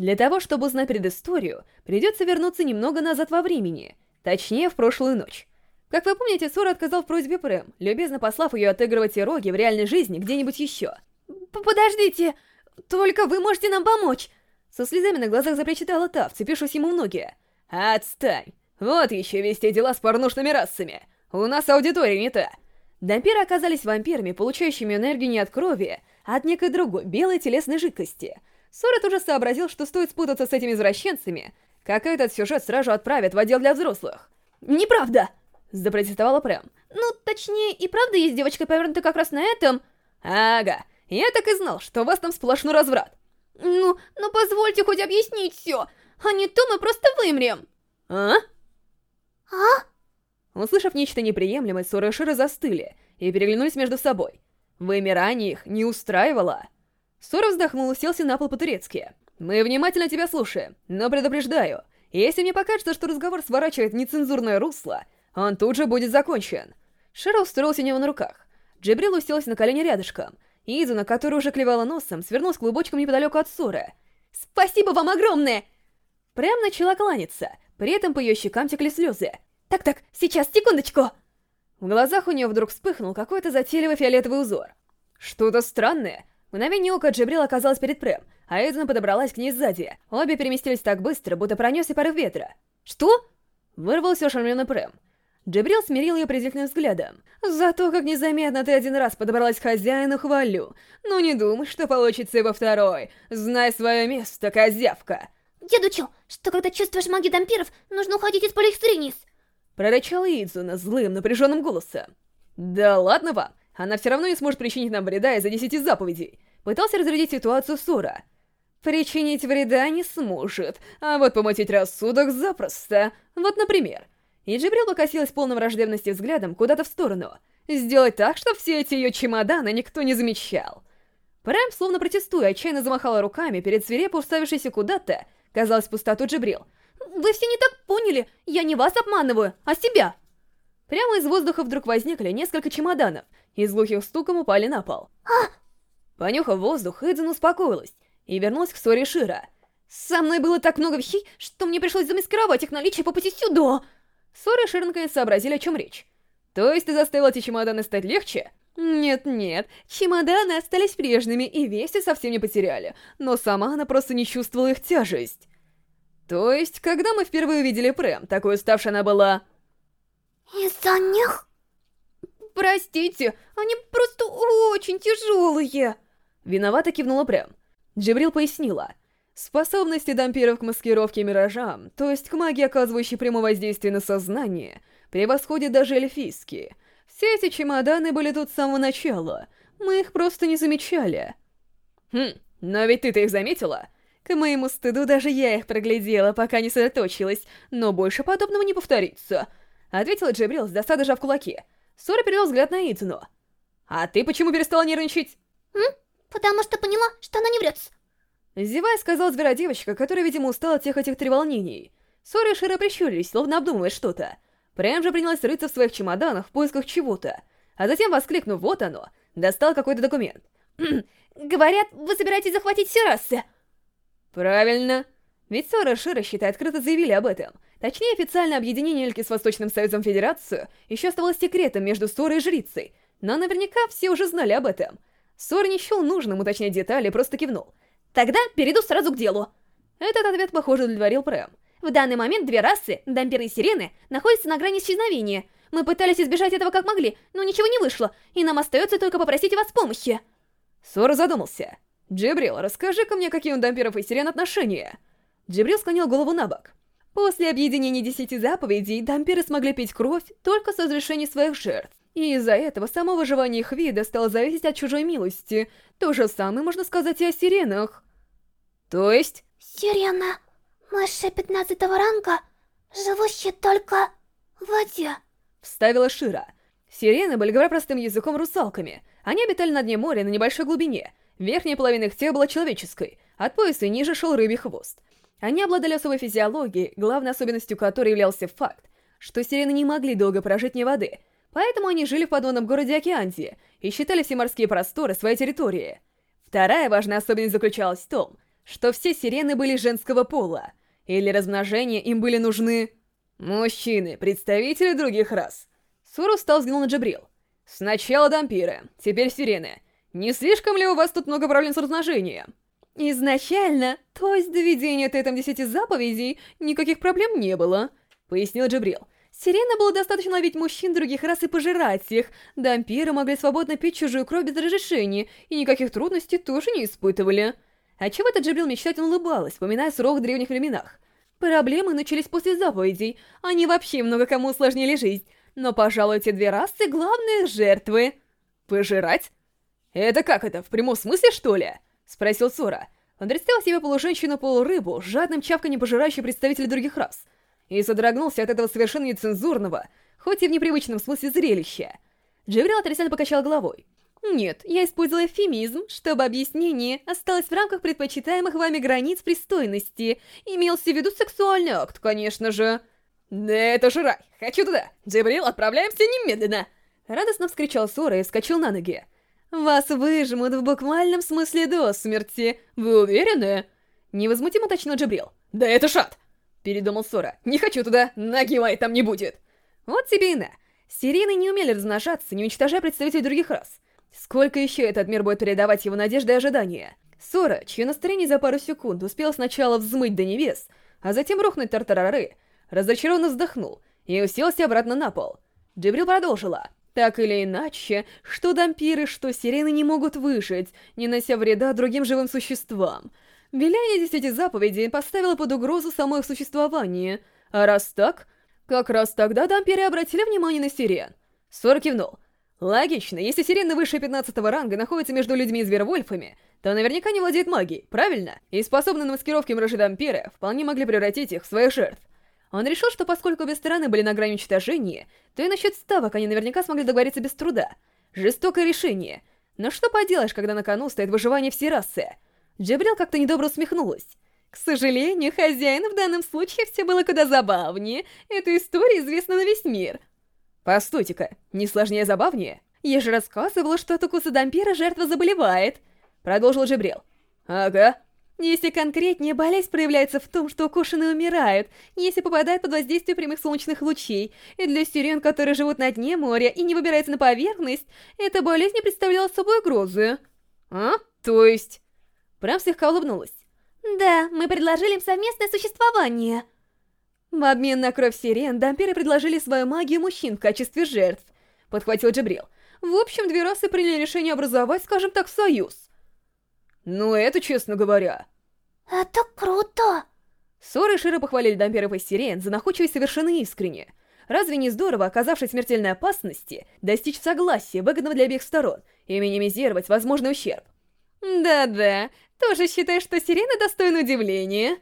Для того, чтобы узнать предысторию, придется вернуться немного назад во времени, точнее, в прошлую ночь. Как вы помните, Сора отказал в просьбе Прэм, любезно послав ее отыгрывать роги в реальной жизни где-нибудь еще. «Подождите! Только вы можете нам помочь!» Со слезами на глазах запричитала та, вцепившись ему в ноги. «Отстань! Вот еще весь те дела с порнушными расами! У нас аудитория не та!» Дампиры оказались вампирами, получающими энергию не от крови, а от некой другой, белой телесной жидкости — Сора тоже сообразил, что стоит спутаться с этими извращенцами, как этот сюжет сразу отправят в отдел для взрослых. «Неправда!» — запротестовала Прэм. «Ну, точнее, и правда есть девочка повернута как раз на этом...» «Ага, я так и знал, что у вас там сплошной разврат». «Ну, ну позвольте хоть объяснить все, а не то мы просто вымрем». «А?» «А?» Услышав нечто неприемлемое, Сора и Шира застыли и переглянулись между собой. Вымирание их не устраивало. Сора вздохнул селся на пол по-турецки. «Мы внимательно тебя слушаем, но предупреждаю, если мне покажется, что разговор сворачивает нецензурное русло, он тут же будет закончен». Широ устроился у него на руках. Джибрил уселся на колени рядышком. Изуна, которая уже клевала носом, свернулась клубочком неподалеку от Соры. «Спасибо вам огромное!» Прям начала кланяться, при этом по ее щекам текли слезы. «Так-так, сейчас, секундочку!» В глазах у нее вдруг вспыхнул какой-то затейливый фиолетовый узор. Что-то странное, мгновение ока Джибрил оказалась перед Прэм, а Эйдзена подобралась к ней сзади. Обе переместились так быстро, будто пронесся порыв ветра. «Что?» Вырвался ошеломленный Прэм. Джибрил смирил ее презрительным взглядом. «Зато как незаметно ты один раз подобралась к хозяину, хвалю. Ну не думай, что получится и во второй. Знай свое место, козявка!» «Дед учил, что когда чувствуешь магию дампиров, нужно уходить из полихстринис!» Прорычал Идзуна злым, напряженным голосом. «Да ладно вам! Она все равно не сможет причинить нам вреда из-за десяти заповедей. Пытался разрядить ситуацию Сора. Причинить вреда не сможет, а вот помутить рассудок запросто. Вот, например. И Джибрил покосилась полным враждебности взглядом куда-то в сторону. Сделать так, чтобы все эти ее чемоданы никто не замечал. Прайм, словно протестуя, отчаянно замахала руками перед свирепо уставившейся куда-то, казалось, пустоту Джибрил. «Вы все не так поняли, я не вас обманываю, а себя!» Прямо из воздуха вдруг возникли несколько чемоданов, и с глухим стуком упали на пол. А! Понюхав воздух, Эдзен успокоилась и вернулась к ссоре Шира. «Со мной было так много вещей, что мне пришлось замаскировать их наличие по пути сюда!» Ссора и Шир наконец сообразили, о чем речь. «То есть ты заставил эти чемоданы стать легче?» «Нет-нет, чемоданы остались прежними и вести совсем не потеряли, но сама она просто не чувствовала их тяжесть». «То есть, когда мы впервые увидели Прэм, такой уставшей она была...» «Из-за них?» «Простите, они просто очень тяжелые!» Виновато кивнула Прям. Джибрил пояснила. Способности дампиров к маскировке миражам, то есть к магии, оказывающей прямое воздействие на сознание, превосходят даже эльфийские. Все эти чемоданы были тут с самого начала, мы их просто не замечали. Хм, но ведь ты-то их заметила? К моему стыду даже я их проглядела, пока не сосредоточилась, но больше подобного не повторится. Ответила Джибрил с досадой в кулаки. Сора перевел взгляд на Итану. «А ты почему перестала нервничать?» «М? Потому что поняла, что она не врет». Зевая, сказала зверодевочка, которая, видимо, устала от всех этих треволнений. Сора и Шира прищурились, словно обдумывая что-то. Прям же принялась рыться в своих чемоданах в поисках чего-то. А затем, воскликнув «Вот оно!», достал какой-то документ. «Говорят, вы собираетесь захватить все расы?» «Правильно. Ведь Сора и Шира, считай, открыто заявили об этом. Точнее, официальное объединение Эльки с Восточным Союзом Федерацию еще оставалось секретом между Сорой и Жрицей, но наверняка все уже знали об этом. Сор не счел нужным уточнять детали, просто кивнул. «Тогда перейду сразу к делу». Этот ответ, похоже, удовлетворил Прэм. В данный момент две расы, дамперы и сирены, находятся на грани исчезновения. Мы пытались избежать этого как могли, но ничего не вышло, и нам остается только попросить вас помощи. Сор задумался. «Джибрил, расскажи-ка мне, какие у дамперов и сирен отношения?» Джибрил склонил голову на бок. После объединения Десяти Заповедей дампиры смогли пить кровь только с разрешения своих жертв. И из-за этого само выживание их вида стало зависеть от чужой милости. То же самое можно сказать и о сиренах. То есть... Сирена, мыши пятнадцатого ранга, живущие только в воде. Вставила Шира. Сирены были, говоря простым языком, русалками. Они обитали на дне моря на небольшой глубине. Верхняя половина их тела была человеческой, от пояса и ниже шел рыбий хвост. Они обладали особой физиологией, главной особенностью которой являлся факт, что сирены не могли долго прожить вне воды, поэтому они жили в подводном городе Океантии и считали все морские просторы своей территорией. Вторая важная особенность заключалась в том, что все сирены были женского пола, или размножения им были нужны... Мужчины, представители других рас. Суру стал взглянул на Джабрил. Сначала дампиры, теперь сирены. Не слишком ли у вас тут много проблем с размножением? Изначально, то есть до ведения Тетом Десяти Заповедей, никаких проблем не было, пояснил Джабрил. Сирена было достаточно ловить мужчин других рас и пожирать их. Дампиры могли свободно пить чужую кровь без разрешения, и никаких трудностей тоже не испытывали. Отчего-то Джабрил мечтательно улыбалась, вспоминая срок в древних временах. Проблемы начались после заповедей, они вообще много кому усложнили жизнь. Но, пожалуй, эти две расы — главные жертвы. Пожирать? Это как это, в прямом смысле, что ли? Спросил Сора. Он представил себе полуженщину-полурыбу, жадным чавканем пожирающей представителей других рас. И содрогнулся от этого совершенно нецензурного, хоть и в непривычном смысле зрелища. Джеврил отрицательно покачал головой. Нет, я использовала эвфемизм, чтобы объяснение осталось в рамках предпочитаемых вами границ пристойности. Имелся в виду сексуальный акт, конечно же. Да это же рай! Хочу туда! Джибрил, отправляемся немедленно! Радостно вскричал Сора и вскочил на ноги. «Вас выжмут в буквальном смысле до смерти. Вы уверены?» Невозмутимо уточнил Джабрил. «Да это шат!» Передумал Сора. «Не хочу туда, ноги там не будет!» Вот тебе и на. Сирены не умели размножаться, не уничтожая представителей других рас. Сколько еще этот мир будет передавать его надежды и ожидания? Сора, чье настроение за пару секунд успел сначала взмыть до небес, а затем рухнуть тартарары, разочарованно вздохнул и уселся обратно на пол. Джибрил продолжила. Так или иначе, что дампиры, что сирены не могут выжить, не нося вреда другим живым существам. Виляние Десяти Заповедей поставило под угрозу само их существование. А раз так, как раз тогда дампиры обратили внимание на сирен. Сора кивнул. Логично, если сирены выше 15 ранга находятся между людьми и зверовольфами, то наверняка не владеет магией, правильно? И способны на маскировке мрожи дампиры вполне могли превратить их в своих жертв. Он решил, что поскольку обе стороны были на грани уничтожения, то и насчет ставок они наверняка смогли договориться без труда. Жестокое решение. Но что поделаешь, когда на кону стоит выживание всей расы? Джабрил как-то недобро усмехнулась. К сожалению, хозяин в данном случае все было куда забавнее. Эта история известна на весь мир. Постойте-ка, не сложнее забавнее? Я же рассказывала, что от укуса дампира жертва заболевает. Продолжил Джабрил. Ага. Если конкретнее, болезнь проявляется в том, что укушенные умирают, если попадают под воздействие прямых солнечных лучей. И для сирен, которые живут на дне моря и не выбираются на поверхность, эта болезнь не представляла собой угрозы. А? То есть... Прям слегка улыбнулась. Да, мы предложили им совместное существование. В обмен на кровь сирен, дампиры предложили свою магию мужчин в качестве жертв, подхватил Джабрил. В общем, две расы приняли решение образовать, скажем так, союз. Ну, это честно говоря. Это круто! Соры и Широ похвалили дампиров и сирен за находчивость совершенно искренне. Разве не здорово, оказавшись в смертельной опасности, достичь согласия, выгодного для обеих сторон, и минимизировать возможный ущерб? Да-да, тоже считаешь, что сирены достойны удивления?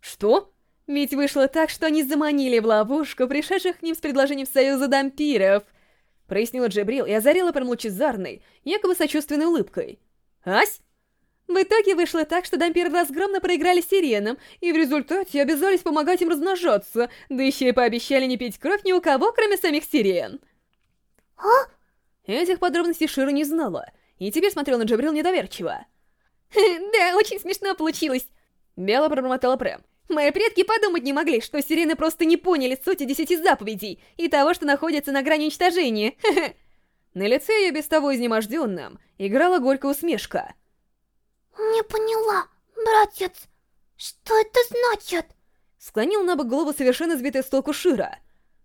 Что? Ведь вышло так, что они заманили в ловушку пришедших к ним с предложением союза дампиров. Прояснила Джебрил и озарила прям лучезарной, якобы сочувственной улыбкой. Ась? В итоге вышло так, что дампиры разгромно проиграли сиренам, и в результате обязались помогать им размножаться, да еще и пообещали не пить кровь ни у кого, кроме самих сирен. А? Этих подробностей Шира не знала, и теперь смотрел на Джабрил недоверчиво. «Да, очень смешно получилось!» Бело пробормотала Прэм. Мои предки подумать не могли, что сирены просто не поняли сути десяти заповедей и того, что находится на грани уничтожения. На лице ее без того изнеможденным играла горькая усмешка. «Не поняла, братец, что это значит?» Склонил на бок голову совершенно сбитая с толку Шира.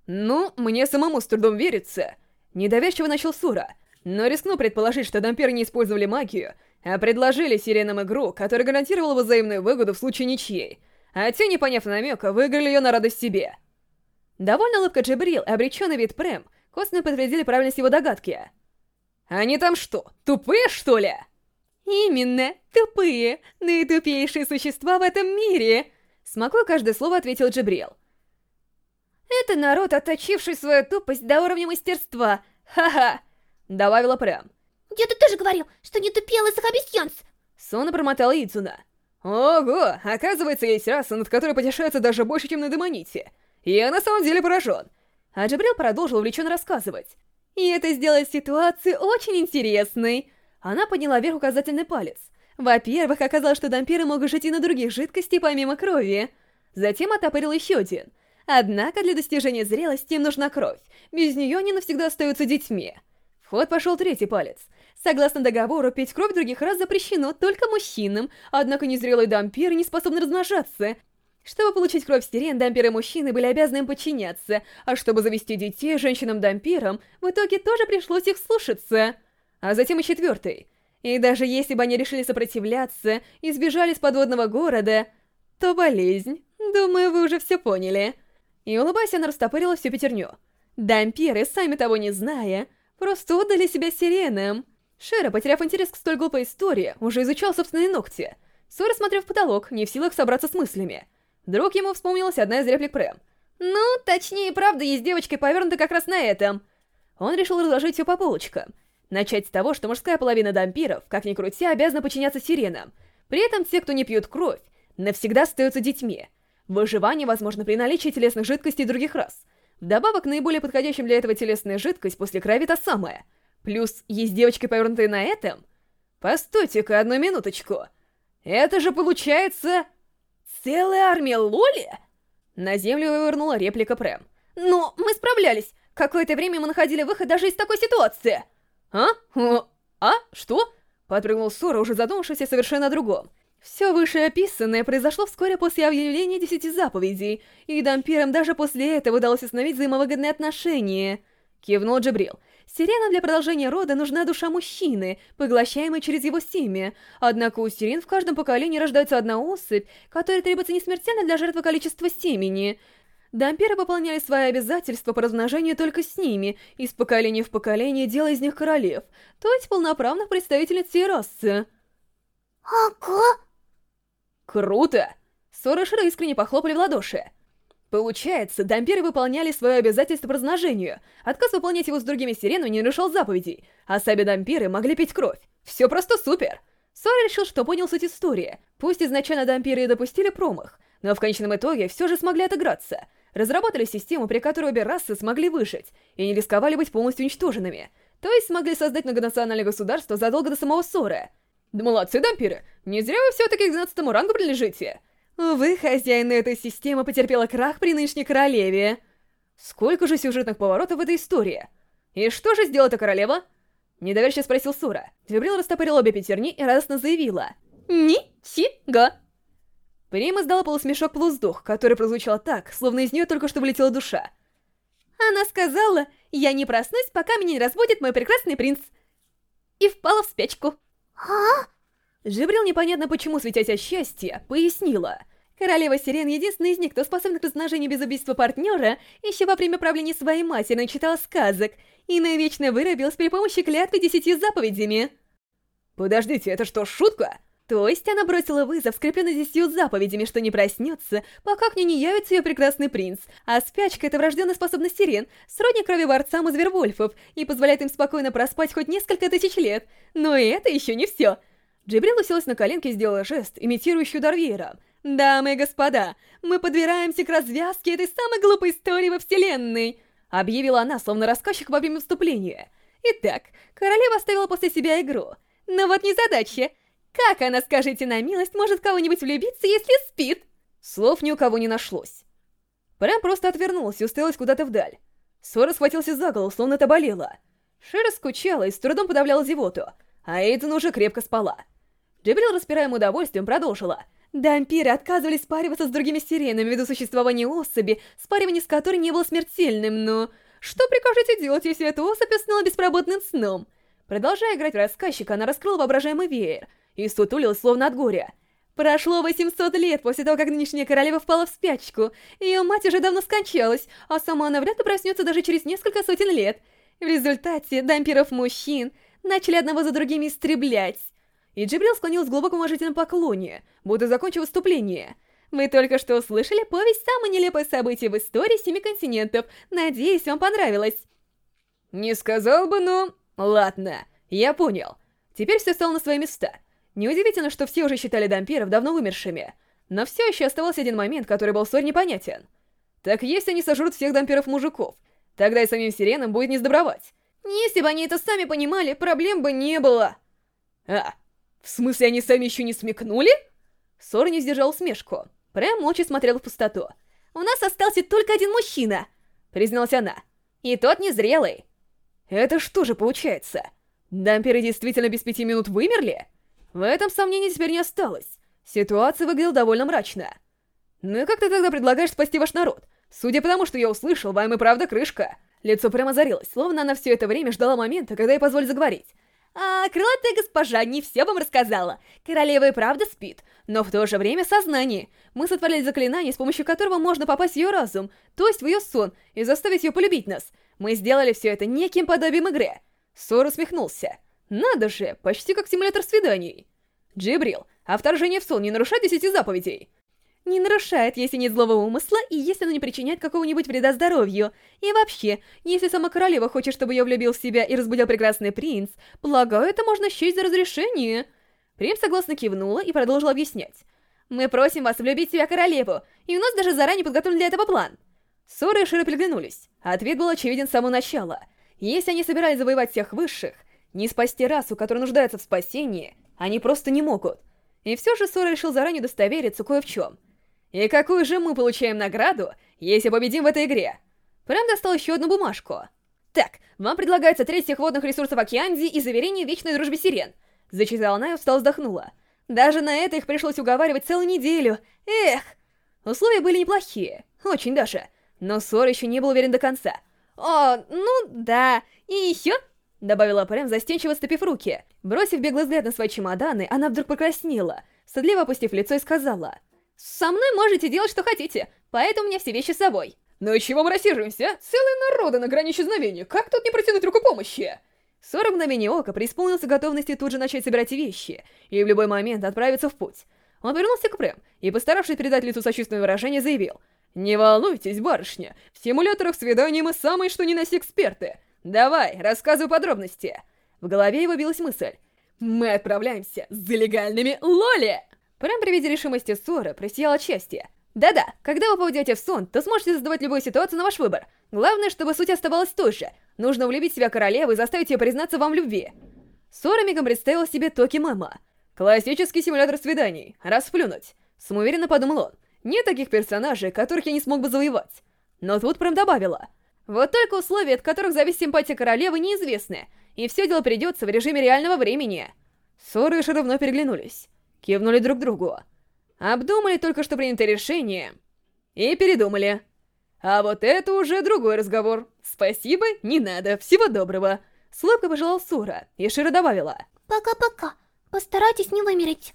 «Ну, мне самому с трудом верится». Недоверчиво начал Сура, но рискну предположить, что дамперы не использовали магию, а предложили сиренам игру, которая гарантировала взаимную выгоду в случае ничьей а те, не поняв намека, выиграли ее на радость себе. Довольно улыбка Джибрил и обреченный вид Прэм косвенно подтвердили правильность его догадки. «Они там что, тупые, что ли?» «Именно, тупые, наитупейшие существа в этом мире!» Смакуя каждое слово, ответил Джибрил. «Это народ, отточивший свою тупость до уровня мастерства. Ха-ха!» Добавила Прэм. «Дед тоже говорил, что не тупел из-за обезьянц!» Сонно промотала Идзуна. Ого, оказывается, есть раса, над которой потешаются даже больше, чем на Демоните. Я на самом деле поражен. А Джабрил продолжил увлеченно рассказывать. И это сделает ситуацию очень интересной. Она подняла вверх указательный палец. Во-первых, оказалось, что дампиры могут жить и на других жидкостей помимо крови. Затем отопырил еще один. Однако для достижения зрелости им нужна кровь. Без нее они навсегда остаются детьми. В ход пошел третий палец. Согласно договору, пить кровь других раз запрещено только мужчинам, однако незрелые дампиры не способны размножаться. Чтобы получить кровь сирен, дампиры-мужчины были обязаны им подчиняться, а чтобы завести детей женщинам-дампирам, в итоге тоже пришлось их слушаться. А затем и четвертый. И даже если бы они решили сопротивляться и сбежали с подводного города, то болезнь, думаю, вы уже все поняли. И улыбаясь, она растопырила всю пятерню. Дампиры, сами того не зная, просто отдали себя сиренам. Шера, потеряв интерес к столь глупой истории, уже изучал собственные ногти. Сора смотрел в потолок, не в силах собраться с мыслями. Вдруг ему вспомнилась одна из реплик Прэм. «Ну, точнее, правда есть девочкой повернута как раз на этом». Он решил разложить все по полочкам. Начать с того, что мужская половина дампиров, как ни крути, обязана подчиняться сиренам. При этом те, кто не пьют кровь, навсегда остаются детьми. Выживание возможно при наличии телесных жидкостей других рас. Вдобавок, наиболее подходящим для этого телесная жидкость после крови та самая. Плюс есть девочки, повернутые на этом. Постойте-ка одну минуточку. Это же получается... Целая армия Лоли? На землю вывернула реплика Прэм. Но мы справлялись. Какое-то время мы находили выход даже из такой ситуации. А? А? Что? Подпрыгнул Сора, уже задумавшись совершенно другом. Все вышеописанное произошло вскоре после объявления десяти заповедей, и дампирам даже после этого удалось установить взаимовыгодные отношения. Кивнул Джабрил. Сирена для продолжения рода нужна душа мужчины, поглощаемой через его семя. Однако у сирен в каждом поколении рождается одна особь, которая требуется не смертельно для жертвы количества семени. Дампиры выполняли свои обязательства по размножению только с ними, из поколения в поколение делая из них королев, то есть полноправных представительниц всей расы. Ого! Круто! Сора Шира искренне похлопали в ладоши. Получается, дампиры выполняли свое обязательство по размножению. Отказ выполнять его с другими сиренами не нарушал заповедей, а сами дампиры могли пить кровь. Все просто супер! Сора решил, что понял суть истории. Пусть изначально дампиры и допустили промах, но в конечном итоге все же смогли отыграться. Разработали систему, при которой обе расы смогли выжить и не рисковали быть полностью уничтоженными. То есть смогли создать многонациональное государство задолго до самого Сора. Да молодцы, дампиры! Не зря вы все-таки к 12 рангу принадлежите. Увы, хозяин этой системы потерпела крах при нынешней королеве. Сколько же сюжетных поворотов в этой истории? И что же сделала эта королева? Недоверчиво спросил Сура. Твибрил растопырил обе пятерни и радостно заявила. Ничего. Прим издала полусмешок-полуздох, который прозвучал так, словно из нее только что вылетела душа. Она сказала, я не проснусь, пока меня не разбудит мой прекрасный принц. И впала в спячку. А? Жибрил непонятно почему, светясь от счастья, пояснила. Королева Сирен единственная из них, кто способен к размножению без убийства партнера, еще во время правления своей матери начитала сказок, и навечно вырабилась при помощи клятвы десятью заповедями. Подождите, это что, шутка? То есть она бросила вызов, скрепленный десятью заповедями, что не проснется, пока к ней не явится ее прекрасный принц. А спячка — это врожденная способность сирен, сродни кровеворцам и звервольфов, и позволяет им спокойно проспать хоть несколько тысяч лет. Но и это еще не все. Джибрил уселась на коленки и сделала жест, имитирующий удар веера. «Дамы и господа, мы подбираемся к развязке этой самой глупой истории во вселенной!» Объявила она, словно рассказчик во время вступления. Итак, королева оставила после себя игру. Но вот незадача. Как она, скажите на милость, может кого-нибудь влюбиться, если спит? Слов ни у кого не нашлось. Прям просто отвернулась и уставилась куда-то вдаль. Сора схватился за голову, словно это болело. Шира скучала и с трудом подавляла зевоту, а Эйден уже крепко спала. Джибрил, распираем удовольствием, продолжила. Дампиры отказывались спариваться с другими сиренами ввиду существования особи, спаривание с которой не было смертельным, но... Что прикажете делать, если эта особь уснула беспробудным сном? Продолжая играть в рассказчика, она раскрыла воображаемый веер и сутулилась словно от горя. Прошло 800 лет после того, как нынешняя королева впала в спячку. Ее мать уже давно скончалась, а сама она вряд ли проснется даже через несколько сотен лет. В результате дампиров-мужчин начали одного за другими истреблять. И Джибрил склонился в глубоком уважительном поклоне, будто закончив выступление. Вы только что услышали повесть «Самое нелепое событие в истории Семи континентов». Надеюсь, вам понравилось. Не сказал бы, но... Ладно, я понял. Теперь все стало на свои места. Неудивительно, что все уже считали дампиров давно вымершими. Но все еще оставался один момент, который был столь непонятен. Так если они сожрут всех дампиров-мужиков, тогда и самим сиренам будет не сдобровать. Если бы они это сами понимали, проблем бы не было. А, В смысле, они сами еще не смекнули? Сора не сдержал усмешку. Прям молча смотрел в пустоту. «У нас остался только один мужчина», — призналась она. «И тот незрелый». «Это что же получается? Дамперы действительно без пяти минут вымерли?» В этом сомнений теперь не осталось. Ситуация выглядела довольно мрачно. «Ну и как ты тогда предлагаешь спасти ваш народ? Судя по тому, что я услышал, вам и правда крышка». Лицо прямо озарилось, словно она все это время ждала момента, когда я позволю заговорить. А, крылатая госпожа не все вам рассказала. Королева и правда спит, но в то же время сознание. Мы сотворили заклинание, с помощью которого можно попасть в ее разум, то есть в ее сон, и заставить ее полюбить нас. Мы сделали все это неким подобием игры. Сор усмехнулся. Надо же, почти как симулятор свиданий. Джибрил, а вторжение в сон не нарушает десяти заповедей? Не нарушает, если нет злого умысла, и если оно не причиняет какого-нибудь вреда здоровью. И вообще, если сама королева хочет, чтобы я влюбил в себя и разбудил прекрасный принц, полагаю, это можно счесть за разрешение. Принц согласно кивнула и продолжил объяснять. Мы просим вас влюбить в себя королеву, и у нас даже заранее подготовлен для этого план. Сора и Широ переглянулись. Ответ был очевиден с самого начала. Если они собирались завоевать всех высших, не спасти расу, которая нуждается в спасении, они просто не могут. И все же Сора решил заранее удостовериться кое в чем — и какую же мы получаем награду, если победим в этой игре? Прям достал еще одну бумажку. Так, вам предлагается треть всех водных ресурсов Океанзии и заверение вечной дружбе сирен. Зачитала она и устал вздохнула. Даже на это их пришлось уговаривать целую неделю. Эх! Условия были неплохие, очень даже. Но Сор еще не был уверен до конца. «О, ну да, и еще...» Добавила Прэм, застенчиво ступив руки. Бросив беглый взгляд на свои чемоданы, она вдруг покраснела, стыдливо опустив лицо и сказала... Со мной можете делать, что хотите, поэтому у меня все вещи с собой. Ну и чего мы рассиживаемся? Целые народы на грани исчезновения, как тут не протянуть руку помощи? Сорок мгновений ока преисполнился готовности тут же начать собирать вещи и в любой момент отправиться в путь. Он повернулся к Прэм и, постаравшись передать лицу сочувственное выражение, заявил. «Не волнуйтесь, барышня, в симуляторах свиданий мы самые что ни на эксперты. Давай, рассказывай подробности». В голове его билась мысль. «Мы отправляемся за легальными лоли!» Прям при виде решимости Сора просиял от. Да-да, когда вы попадете в сон, то сможете создавать любую ситуацию на ваш выбор. Главное, чтобы суть оставалась той же. Нужно влюбить себя королеву и заставить ее признаться вам в любви. Сора мигом представил себе Токи Мама. Классический симулятор свиданий. Расплюнуть. Самоуверенно подумал он. Нет таких персонажей, которых я не смог бы завоевать. Но тут прям добавила. Вот только условия, от которых зависит симпатия королевы, неизвестны. И все дело придется в режиме реального времени. Сора и Широ вновь переглянулись кивнули друг другу. Обдумали только что принятое решение и передумали. А вот это уже другой разговор. Спасибо, не надо, всего доброго. Слабко пожелал Сура, и Шира добавила. Пока-пока, постарайтесь не вымереть.